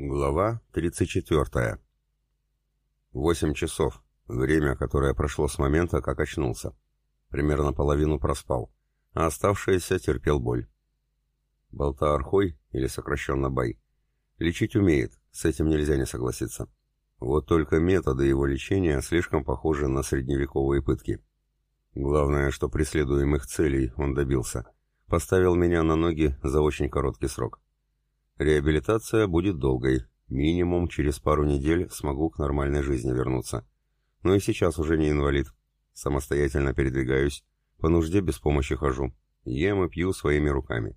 Глава 34. Восемь часов. Время, которое прошло с момента, как очнулся. Примерно половину проспал, а оставшееся терпел боль. Болта-архой, или сокращенно Бай, лечить умеет, с этим нельзя не согласиться. Вот только методы его лечения слишком похожи на средневековые пытки. Главное, что преследуемых целей он добился. Поставил меня на ноги за очень короткий срок. Реабилитация будет долгой. Минимум через пару недель смогу к нормальной жизни вернуться. Но и сейчас уже не инвалид. Самостоятельно передвигаюсь. По нужде без помощи хожу. Ем и пью своими руками.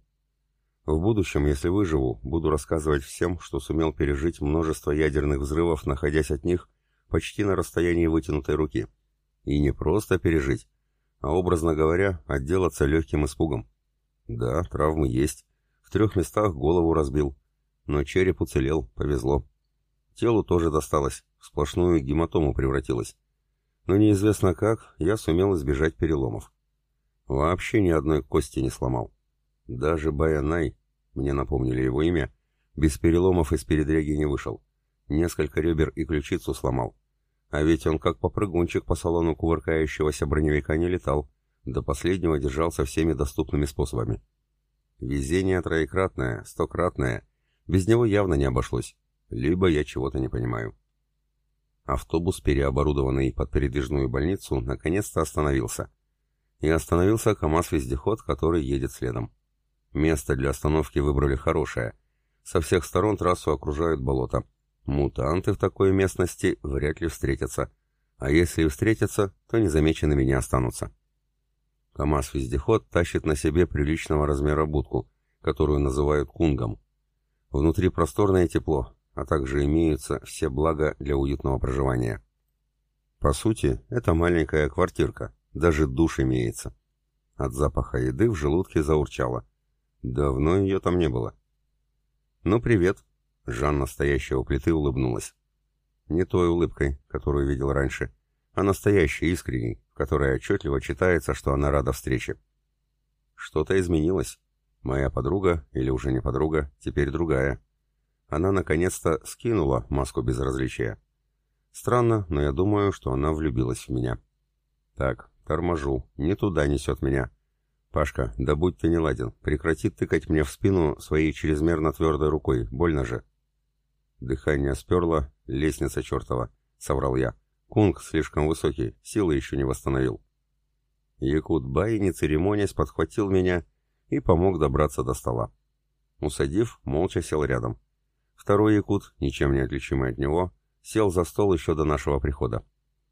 В будущем, если выживу, буду рассказывать всем, что сумел пережить множество ядерных взрывов, находясь от них почти на расстоянии вытянутой руки. И не просто пережить, а, образно говоря, отделаться легким испугом. Да, травмы есть, трех местах голову разбил. Но череп уцелел, повезло. Телу тоже досталось, в сплошную гематому превратилось. Но неизвестно как, я сумел избежать переломов. Вообще ни одной кости не сломал. Даже Баянай, мне напомнили его имя, без переломов из передряги не вышел. Несколько ребер и ключицу сломал. А ведь он как попрыгунчик по салону кувыркающегося броневика не летал, до последнего держался всеми доступными способами. Везение троекратное, стократное. Без него явно не обошлось. Либо я чего-то не понимаю. Автобус, переоборудованный под передвижную больницу, наконец-то остановился. И остановился КАМАЗ-вездеход, который едет следом. Место для остановки выбрали хорошее. Со всех сторон трассу окружают болото. Мутанты в такой местности вряд ли встретятся. А если и встретятся, то незамеченными не останутся. КАМАЗ-вездеход тащит на себе приличного размера будку, которую называют кунгом. Внутри просторное тепло, а также имеются все блага для уютного проживания. По сути, это маленькая квартирка, даже душ имеется. От запаха еды в желудке заурчало. Давно ее там не было. «Ну, привет!» — Жанна, стоящая у плиты, улыбнулась. Не той улыбкой, которую видел раньше, а настоящей, искренней, в которой отчетливо читается, что она рада встрече. Что-то изменилось. Моя подруга, или уже не подруга, теперь другая. Она наконец-то скинула маску безразличия. Странно, но я думаю, что она влюбилась в меня. Так, торможу, не туда несет меня. Пашка, да будь ты не ладен, прекрати тыкать мне в спину своей чрезмерно твердой рукой, больно же. Дыхание сперло, лестница чертова, соврал я. Кунг слишком высокий, силы еще не восстановил. Якут Бай, не церемонясь, подхватил меня и помог добраться до стола. Усадив, молча сел рядом. Второй якут, ничем не отличимый от него, сел за стол еще до нашего прихода.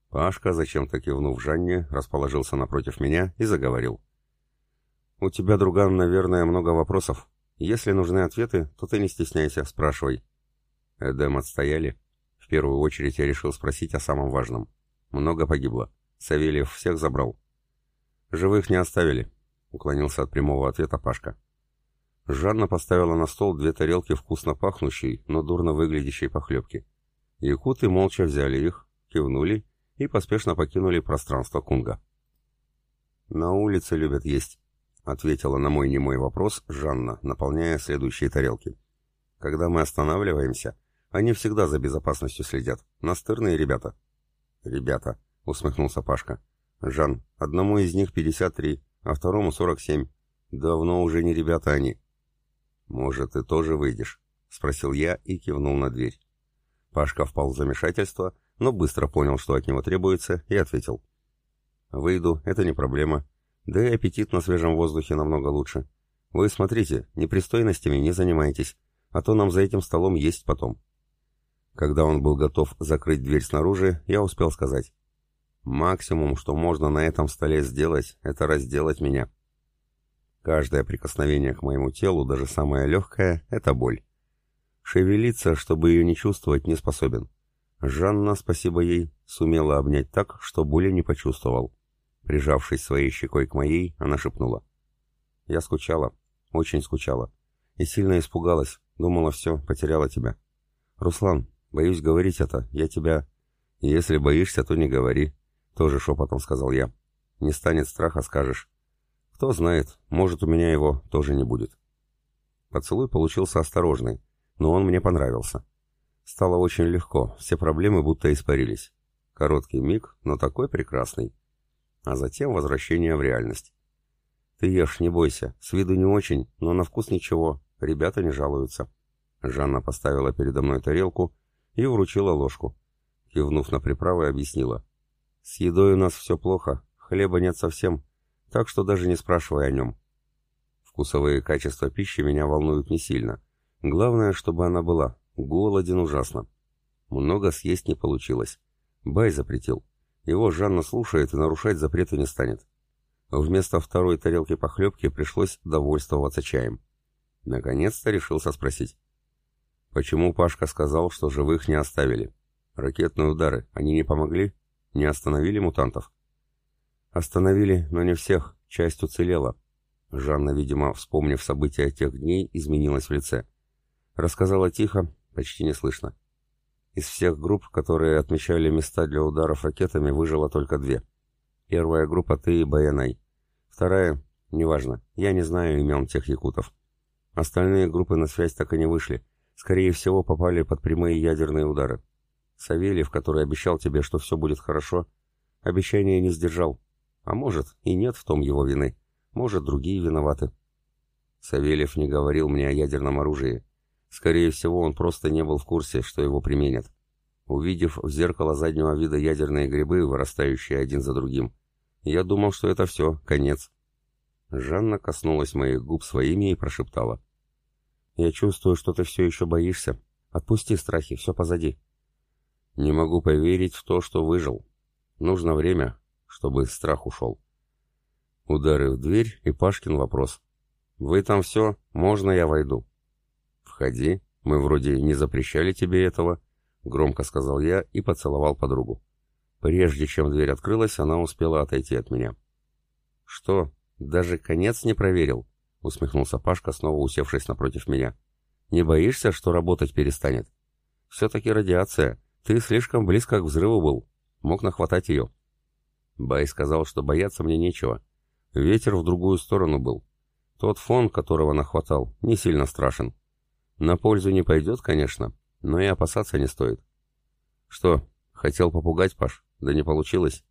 Пашка, зачем-то кивнув Жанне, расположился напротив меня и заговорил. «У тебя, друган, наверное, много вопросов. Если нужны ответы, то ты не стесняйся, спрашивай». Эдем отстояли первую очередь я решил спросить о самом важном. Много погибло. Савельев всех забрал. Живых не оставили, уклонился от прямого ответа Пашка. Жанна поставила на стол две тарелки вкусно пахнущей, но дурно выглядящей похлебки. Якуты молча взяли их, кивнули и поспешно покинули пространство Кунга. «На улице любят есть», — ответила на мой немой вопрос Жанна, наполняя следующие тарелки. «Когда мы останавливаемся, они всегда за безопасностью следят. Настырные ребята. Ребята, усмехнулся Пашка. Жан, одному из них 53, а второму 47. Давно уже не ребята они. Может, ты тоже выйдешь? Спросил я и кивнул на дверь. Пашка впал в замешательство, но быстро понял, что от него требуется, и ответил. «Выйду, это не проблема. Да и аппетит на свежем воздухе намного лучше. Вы смотрите, непристойностями не занимайтесь, а то нам за этим столом есть потом». Когда он был готов закрыть дверь снаружи, я успел сказать. «Максимум, что можно на этом столе сделать, это разделать меня». Каждое прикосновение к моему телу, даже самое легкое, — это боль. Шевелиться, чтобы ее не чувствовать, не способен. Жанна, спасибо ей, сумела обнять так, что боли не почувствовал. Прижавшись своей щекой к моей, она шепнула. «Я скучала, очень скучала. И сильно испугалась, думала, все, потеряла тебя. Руслан, Боюсь говорить это. Я тебя... Если боишься, то не говори. Тоже шепотом сказал я. Не станет страха, скажешь. Кто знает, может, у меня его тоже не будет. Поцелуй получился осторожный, но он мне понравился. Стало очень легко, все проблемы будто испарились. Короткий миг, но такой прекрасный. А затем возвращение в реальность. Ты ешь, не бойся, с виду не очень, но на вкус ничего, ребята не жалуются. Жанна поставила передо мной тарелку и вручила ложку. Кивнув на приправы, объяснила. С едой у нас все плохо, хлеба нет совсем, так что даже не спрашивай о нем. Вкусовые качества пищи меня волнуют не сильно. Главное, чтобы она была. Голоден ужасно. Много съесть не получилось. Бай запретил. Его Жанна слушает и нарушать запреты не станет. Вместо второй тарелки похлебки пришлось довольствоваться чаем. Наконец-то решился спросить. Почему Пашка сказал, что живых не оставили? Ракетные удары, они не помогли? Не остановили мутантов? Остановили, но не всех, часть уцелела. Жанна, видимо, вспомнив события тех дней, изменилась в лице. Рассказала тихо, почти не слышно. Из всех групп, которые отмечали места для ударов ракетами, выжило только две. Первая группа ты и Баянай. Вторая, неважно, я не знаю имен тех якутов. Остальные группы на связь так и не вышли. Скорее всего, попали под прямые ядерные удары. Савельев, который обещал тебе, что все будет хорошо, обещание не сдержал. А может, и нет в том его вины. Может, другие виноваты. Савельев не говорил мне о ядерном оружии. Скорее всего, он просто не был в курсе, что его применят. Увидев в зеркало заднего вида ядерные грибы, вырастающие один за другим, я думал, что это все, конец. Жанна коснулась моих губ своими и прошептала. «Я чувствую, что ты все еще боишься. Отпусти страхи, все позади». «Не могу поверить в то, что выжил. Нужно время, чтобы страх ушел». Удары в дверь и Пашкин вопрос. «Вы там все? Можно я войду?» «Входи, мы вроде не запрещали тебе этого», — громко сказал я и поцеловал подругу. Прежде чем дверь открылась, она успела отойти от меня. «Что, даже конец не проверил?» — усмехнулся Пашка, снова усевшись напротив меня. «Не боишься, что работать перестанет? Все-таки радиация. Ты слишком близко к взрыву был. Мог нахватать ее». Бай сказал, что бояться мне нечего. Ветер в другую сторону был. Тот фон, которого нахватал, не сильно страшен. На пользу не пойдет, конечно, но и опасаться не стоит. Что, хотел попугать, Паш? Да не получилось.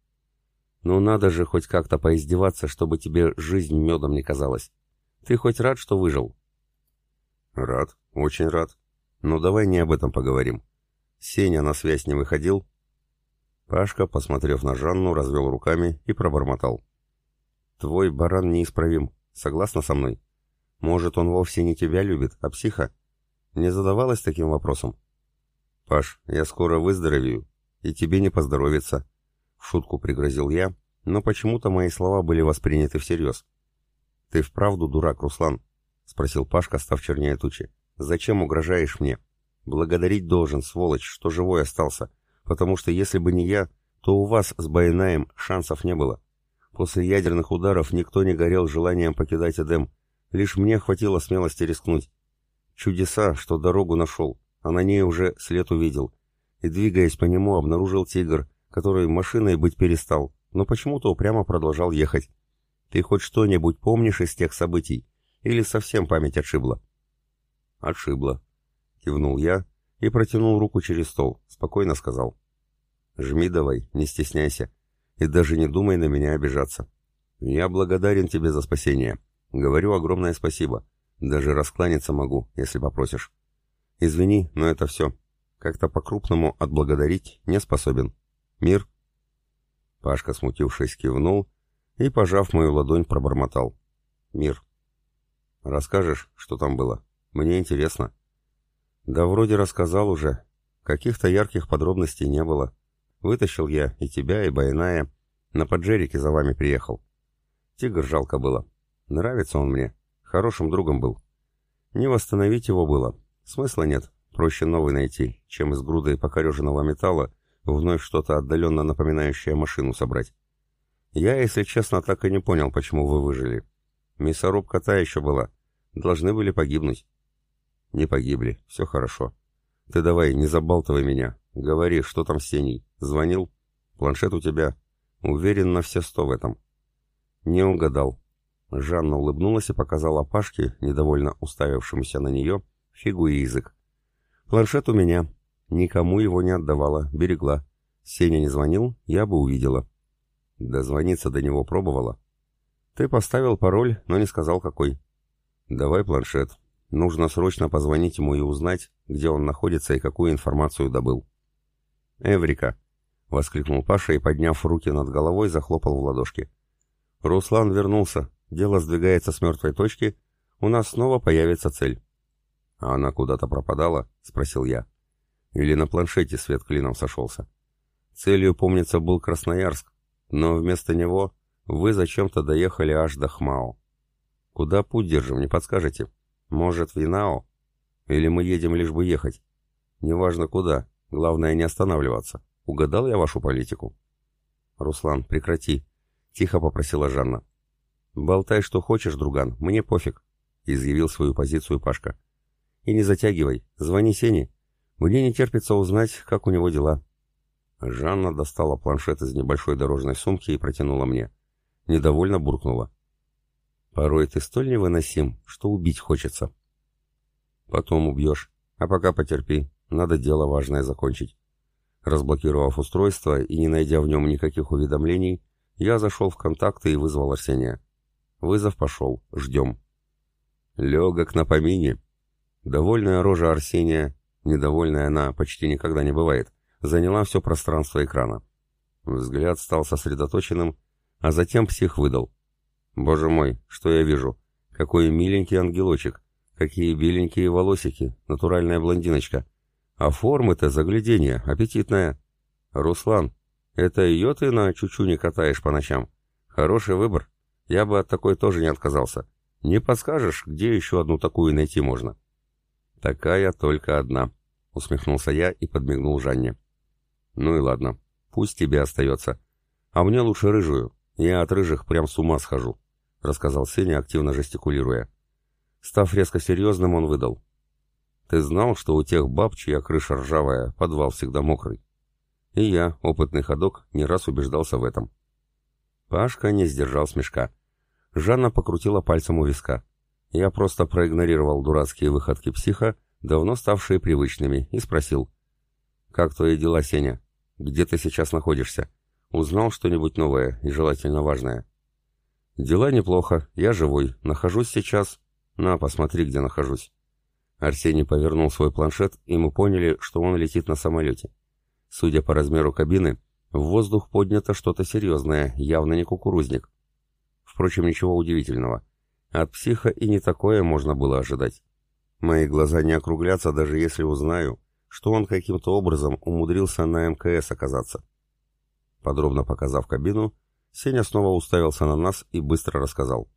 Ну надо же хоть как-то поиздеваться, чтобы тебе жизнь медом не казалась. Ты хоть рад, что выжил? Рад, очень рад. Но давай не об этом поговорим. Сеня на связь не выходил? Пашка, посмотрев на Жанну, развел руками и пробормотал. Твой баран неисправим. Согласна со мной? Может, он вовсе не тебя любит, а психа? Не задавалась таким вопросом? «Паш, я скоро выздоровею, и тебе не поздоровится», — в шутку пригрозил я, но почему-то мои слова были восприняты всерьез. «Ты вправду дурак, Руслан?» — спросил Пашка, став чернее тучи. «Зачем угрожаешь мне? Благодарить должен, сволочь, что живой остался, потому что если бы не я, то у вас с Байнаем шансов не было. После ядерных ударов никто не горел желанием покидать Эдем, лишь мне хватило смелости рискнуть. Чудеса, что дорогу нашел, а на ней уже след увидел. И, двигаясь по нему, обнаружил тигр, который машиной быть перестал, но почему-то упрямо продолжал ехать. Ты хоть что-нибудь помнишь из тех событий? Или совсем память отшибла? Отшибла. Кивнул я и протянул руку через стол, спокойно сказал. Жми давай, не стесняйся. И даже не думай на меня обижаться. Я благодарен тебе за спасение. Говорю огромное спасибо. Даже раскланяться могу, если попросишь. Извини, но это все. Как-то по-крупному отблагодарить не способен. Мир?» Пашка, смутившись, кивнул и, пожав мою ладонь, пробормотал. «Мир». «Расскажешь, что там было? Мне интересно». «Да вроде рассказал уже. Каких-то ярких подробностей не было. Вытащил я и тебя, и Байная. На поджерике за вами приехал. Тигр жалко было. Нравится он мне. Хорошим другом был. Не восстановить его было. Смысла нет. Проще новый найти, чем из груды покореженного металла вновь что-то отдаленно напоминающее машину собрать. Я, если честно, так и не понял, почему вы выжили. Мясорубка та еще была. Должны были погибнуть. Не погибли. Все хорошо. Ты давай, не забалтывай меня. Говори, что там с Сеней. Звонил? Планшет у тебя. Уверен на все сто в этом. Не угадал. Жанна улыбнулась и показала Пашке, недовольно уставившемуся на нее, фигу и язык. «Планшет у меня. Никому его не отдавала, берегла. Сеня не звонил, я бы увидела. Дозвониться до него пробовала. Ты поставил пароль, но не сказал какой. Давай планшет. Нужно срочно позвонить ему и узнать, где он находится и какую информацию добыл. Эврика! — воскликнул Паша и, подняв руки над головой, захлопал в ладошки. «Руслан вернулся. Дело сдвигается с мертвой точки. У нас снова появится цель». «А она куда-то пропадала?» — спросил я. «Или на планшете свет клином сошелся?» «Целью, помнится, был Красноярск, но вместо него вы зачем-то доехали аж до Хмао. Куда путь держим, не подскажете? Может, в Инао? Или мы едем лишь бы ехать? Неважно куда, главное не останавливаться». Угадал я вашу политику?» «Руслан, прекрати», — тихо попросила Жанна. «Болтай, что хочешь, друган, мне пофиг», — изъявил свою позицию Пашка. «И не затягивай, звони Сене. Мне не терпится узнать, как у него дела». Жанна достала планшет из небольшой дорожной сумки и протянула мне. Недовольно буркнула. «Порой ты столь невыносим, что убить хочется». «Потом убьешь, а пока потерпи, надо дело важное закончить». Разблокировав устройство и не найдя в нем никаких уведомлений, я зашел в контакты и вызвал Арсения. Вызов пошел. Ждем. Легок на помине. Довольная рожа Арсения, недовольная она почти никогда не бывает, заняла все пространство экрана. Взгляд стал сосредоточенным, а затем псих выдал. «Боже мой, что я вижу? Какой миленький ангелочек! Какие беленькие волосики! Натуральная блондиночка! А формы-то загляденье, аппетитная. Руслан, это ее ты на чучуне катаешь по ночам? Хороший выбор. Я бы от такой тоже не отказался. Не подскажешь, где еще одну такую найти можно? Такая только одна, усмехнулся я и подмигнул Жанне. Ну и ладно, пусть тебе остается. А мне лучше рыжую. Я от рыжих прям с ума схожу, рассказал Сеня, активно жестикулируя. Став резко серьезным, он выдал. Ты знал, что у тех баб, чья крыша ржавая, подвал всегда мокрый? И я, опытный ходок, не раз убеждался в этом. Пашка не сдержал смешка. Жанна покрутила пальцем у виска. Я просто проигнорировал дурацкие выходки психа, давно ставшие привычными, и спросил. «Как твои дела, Сеня? Где ты сейчас находишься? Узнал что-нибудь новое и желательно важное?» «Дела неплохо, я живой, нахожусь сейчас...» «На, посмотри, где нахожусь». Арсений повернул свой планшет, и мы поняли, что он летит на самолете. Судя по размеру кабины, в воздух поднято что-то серьезное, явно не кукурузник. Впрочем, ничего удивительного. От психа и не такое можно было ожидать. Мои глаза не округлятся, даже если узнаю, что он каким-то образом умудрился на МКС оказаться. Подробно показав кабину, Сеня снова уставился на нас и быстро рассказал.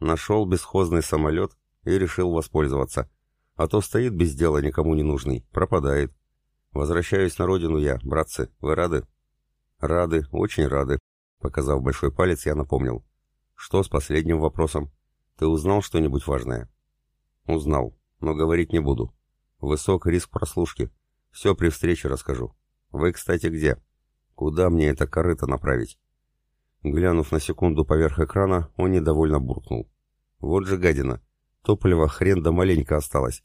Нашел бесхозный самолет и решил воспользоваться. А то стоит без дела никому не нужный, пропадает. Возвращаюсь на родину я, братцы, вы рады? Рады, очень рады. Показав большой палец, я напомнил. Что с последним вопросом? Ты узнал что-нибудь важное? Узнал, но говорить не буду. Высок риск прослушки. Все при встрече расскажу. Вы, кстати, где? Куда мне это корыто направить? Глянув на секунду поверх экрана, он недовольно буркнул. Вот же гадина. Топлива хрен да маленько осталось.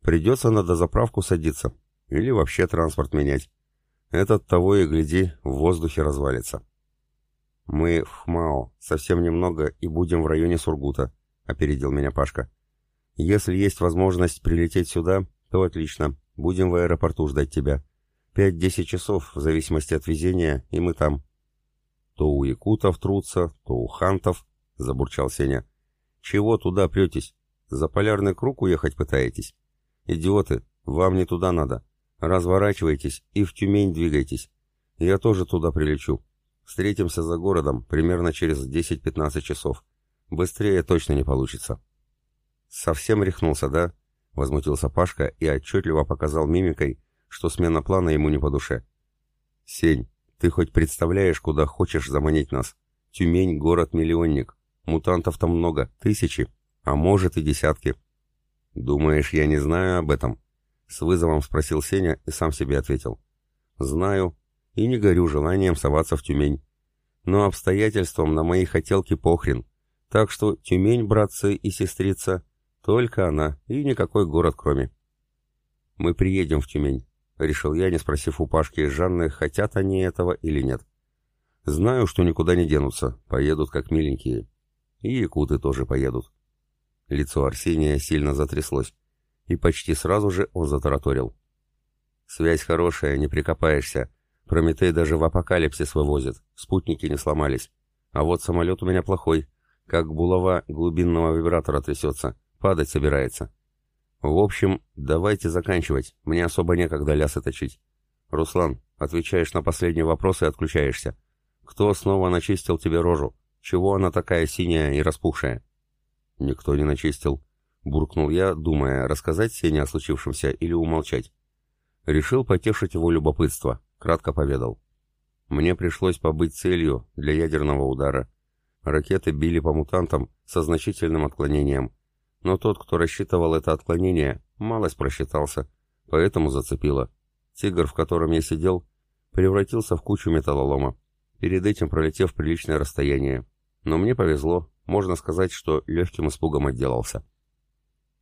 Придется на дозаправку садиться. Или вообще транспорт менять. Этот того и гляди, в воздухе развалится. Мы в Хмао, совсем немного, и будем в районе Сургута, опередил меня Пашка. Если есть возможность прилететь сюда, то отлично. Будем в аэропорту ждать тебя. Пять-десять часов, в зависимости от везения, и мы там. То у якутов трутся, то у хантов, забурчал Сеня. Чего туда претесь? За полярный круг уехать пытаетесь? Идиоты, вам не туда надо. Разворачивайтесь и в Тюмень двигайтесь. Я тоже туда прилечу. Встретимся за городом примерно через 10-15 часов. Быстрее точно не получится. Совсем рехнулся, да? Возмутился Пашка и отчетливо показал мимикой, что смена плана ему не по душе. Сень, ты хоть представляешь, куда хочешь заманить нас? Тюмень — город-миллионник. Мутантов там много, тысячи а может и десятки. «Думаешь, я не знаю об этом?» — с вызовом спросил Сеня и сам себе ответил. «Знаю, и не горю желанием соваться в Тюмень. Но обстоятельствам на мои хотелки похрен. Так что Тюмень, братцы и сестрица, только она и никакой город кроме». «Мы приедем в Тюмень», — решил я, не спросив у Пашки и Жанны, хотят они этого или нет. Знаю, что никуда не денутся, поедут как миленькие. И якуты тоже поедут. Лицо Арсения сильно затряслось, и почти сразу же он затараторил. «Связь хорошая, не прикопаешься. Прометей даже в апокалипсис вывозит, спутники не сломались. А вот самолет у меня плохой, как булава глубинного вибратора трясется, падать собирается. В общем, давайте заканчивать, мне особо некогда лясы точить. Руслан, отвечаешь на последний вопрос и отключаешься. Кто снова начистил тебе рожу? Чего она такая синяя и распухшая?» «Никто не начистил», — буркнул я, думая, рассказать Сене о случившемся или умолчать. Решил потешить его любопытство, кратко поведал. Мне пришлось побыть целью для ядерного удара. Ракеты били по мутантам со значительным отклонением. Но тот, кто рассчитывал это отклонение, малость просчитался, поэтому зацепило. Тигр, в котором я сидел, превратился в кучу металлолома, перед этим пролетев приличное расстояние. Но мне повезло, можно сказать, что легким испугом отделался.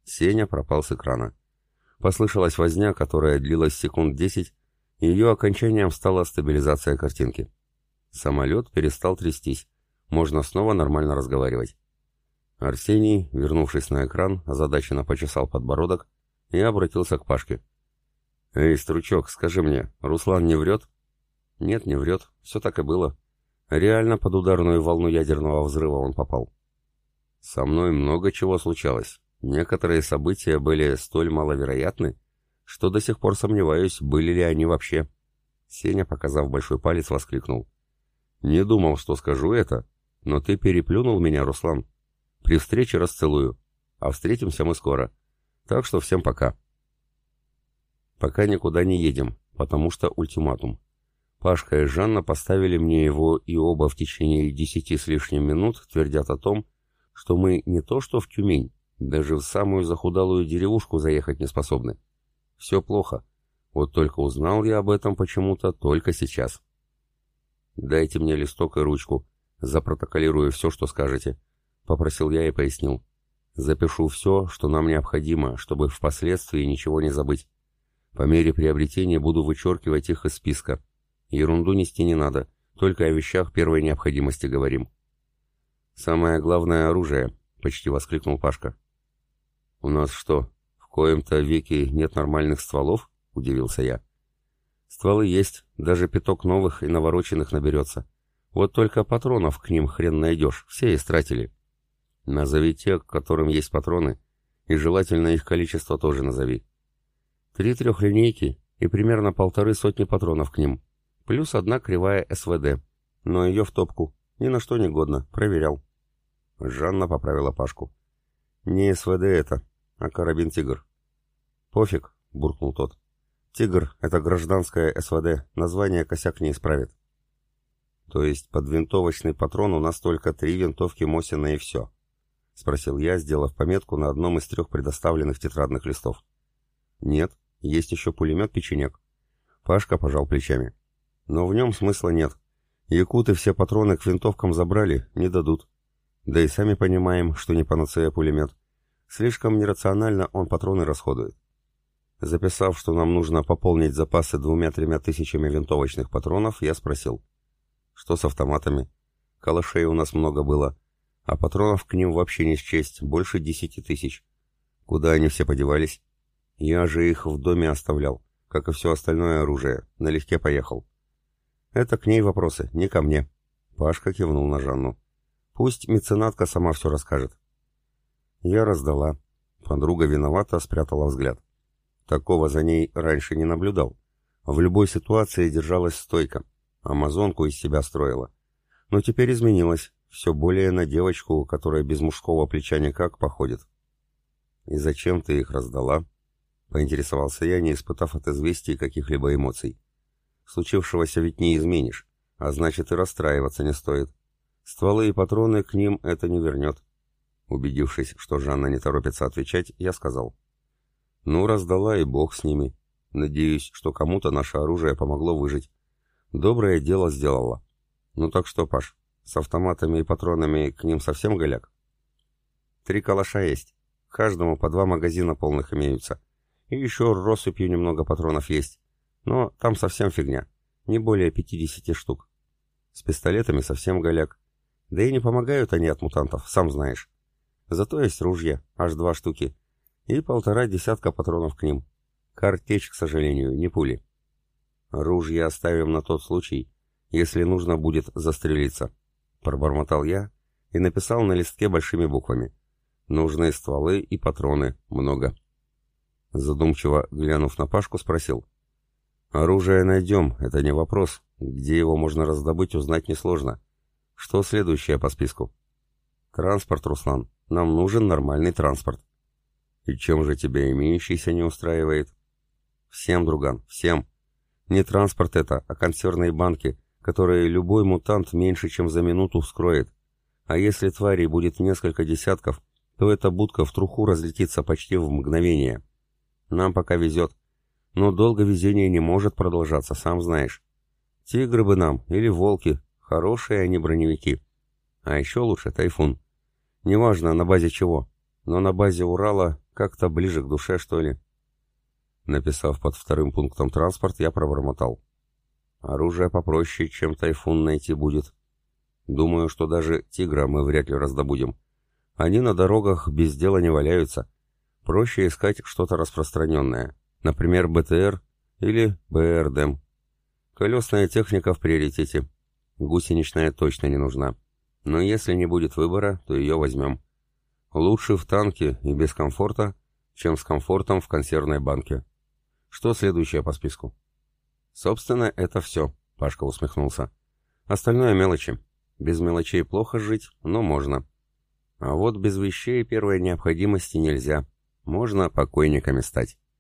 Сеня пропал с экрана. Послышалась возня, которая длилась секунд десять, и ее окончанием стала стабилизация картинки. Самолет перестал трястись. Можно снова нормально разговаривать. Арсений, вернувшись на экран, озадаченно почесал подбородок и обратился к Пашке. «Эй, Стручок, скажи мне, Руслан не врет?» «Нет, не врет. Все так и было. Реально под ударную волну ядерного взрыва он попал. Со мной много чего случалось. Некоторые события были столь маловероятны, что до сих пор сомневаюсь, были ли они вообще. Сеня, показав большой палец, воскликнул. «Не думал, что скажу это, но ты переплюнул меня, Руслан. При встрече расцелую, а встретимся мы скоро. Так что всем пока». «Пока никуда не едем, потому что ультиматум. Пашка и Жанна поставили мне его, и оба в течение десяти с лишним минут твердят о том, что мы не то что в Тюмень, даже в самую захудалую деревушку заехать не способны. Все плохо. Вот только узнал я об этом почему-то только сейчас. «Дайте мне листок и ручку. Запротоколирую все, что скажете», — попросил я и пояснил. «Запишу все, что нам необходимо, чтобы впоследствии ничего не забыть. По мере приобретения буду вычеркивать их из списка. Ерунду нести не надо, только о вещах первой необходимости говорим». «Самое главное оружие», — почти воскликнул Пашка. «У нас что, коем-то веке нет нормальных стволов?» — удивился я. «Стволы есть, даже пяток новых и навороченных наберется. Вот только патронов к ним хрен найдешь, все истратили. Назови те, к которым есть патроны, и желательно их количество тоже назови. Три трехлинейки и примерно полторы сотни патронов к ним, плюс одна кривая СВД, но ее в топку, ни на что не годно, проверял». Жанна поправила Пашку. «Не СВД это, а карабин «Тигр». «Пофиг», — буркнул тот. «Тигр — это гражданская СВД, название косяк не исправит». «То есть под винтовочный патрон у нас только три винтовки Мосина и все?» — спросил я, сделав пометку на одном из трех предоставленных тетрадных листов. «Нет, есть еще пулемет-печенек». Пашка пожал плечами. «Но в нем смысла нет. Якуты все патроны к винтовкам забрали, не дадут. Да и сами понимаем, что не панацея пулемет. Слишком нерационально он патроны расходует. Записав, что нам нужно пополнить запасы двумя-тремя тысячами винтовочных патронов, я спросил. Что с автоматами? Калашей у нас много было, а патронов к ним вообще не счесть, больше десяти тысяч. Куда они все подевались? Я же их в доме оставлял, как и все остальное оружие, налегке поехал. Это к ней вопросы, не ко мне. Пашка кивнул на Жанну. Пусть меценатка сама все расскажет. Я раздала. Подруга виновата, спрятала взгляд. Такого за ней раньше не наблюдал. В любой ситуации держалась стойко. Амазонку из себя строила. Но теперь изменилась. Все более на девочку, которая без мужского плеча никак походит. «И зачем ты их раздала?» Поинтересовался я, не испытав от известий каких-либо эмоций. «Случившегося ведь не изменишь, а значит и расстраиваться не стоит. Стволы и патроны к ним это не вернет». Убедившись, что Жанна не торопится отвечать, я сказал. «Ну, раздала и бог с ними. Надеюсь, что кому-то наше оружие помогло выжить. Доброе дело сделала. Ну так что, Паш, с автоматами и патронами к ним совсем голяк?» «Три калаша есть. Каждому по два магазина полных имеются. И еще россыпью немного патронов есть. Но там совсем фигня. Не более 50 штук. С пистолетами совсем голяк. Да и не помогают они от мутантов, сам знаешь. Зато есть ружья, аж два штуки. И полтора десятка патронов к ним. Картечь, к сожалению, не пули. Ружья оставим на тот случай, если нужно будет застрелиться. Пробормотал я и написал на листке большими буквами. Нужны стволы и патроны, много. Задумчиво глянув на Пашку, спросил. «Оружие найдем, это не вопрос. Где его можно раздобыть, узнать несложно. Что следующее по списку?» «Транспорт, Руслан. Нам нужен нормальный транспорт». «И чем же тебя имеющийся не устраивает?» «Всем, друган, всем. Не транспорт это, а консервные банки, которые любой мутант меньше, чем за минуту вскроет. А если тварей будет несколько десятков, то эта будка в труху разлетится почти в мгновение. Нам пока везет. Но долго везение не может продолжаться, сам знаешь. Тигры бы нам, или волки, хорошие они броневики. А еще лучше тайфун. Неважно, на базе чего, но на базе Урала как-то ближе к душе, что ли. Написав под вторым пунктом транспорт, я пробормотал. Оружие попроще, чем тайфун найти будет. Думаю, что даже тигра мы вряд ли раздобудем. Они на дорогах без дела не валяются. Проще искать что-то распространенное, например, БТР или БРДМ. Колесная техника в приоритете. Гусеничная точно не нужна. Но если не будет выбора, то ее возьмем. Лучше в танке и без комфорта, чем с комфортом в консервной банке. Что следующее по списку? Собственно, это все, Пашка усмехнулся. Остальное мелочи. Без мелочей плохо жить, но можно. А вот без вещей первой необходимости нельзя. Можно покойниками стать.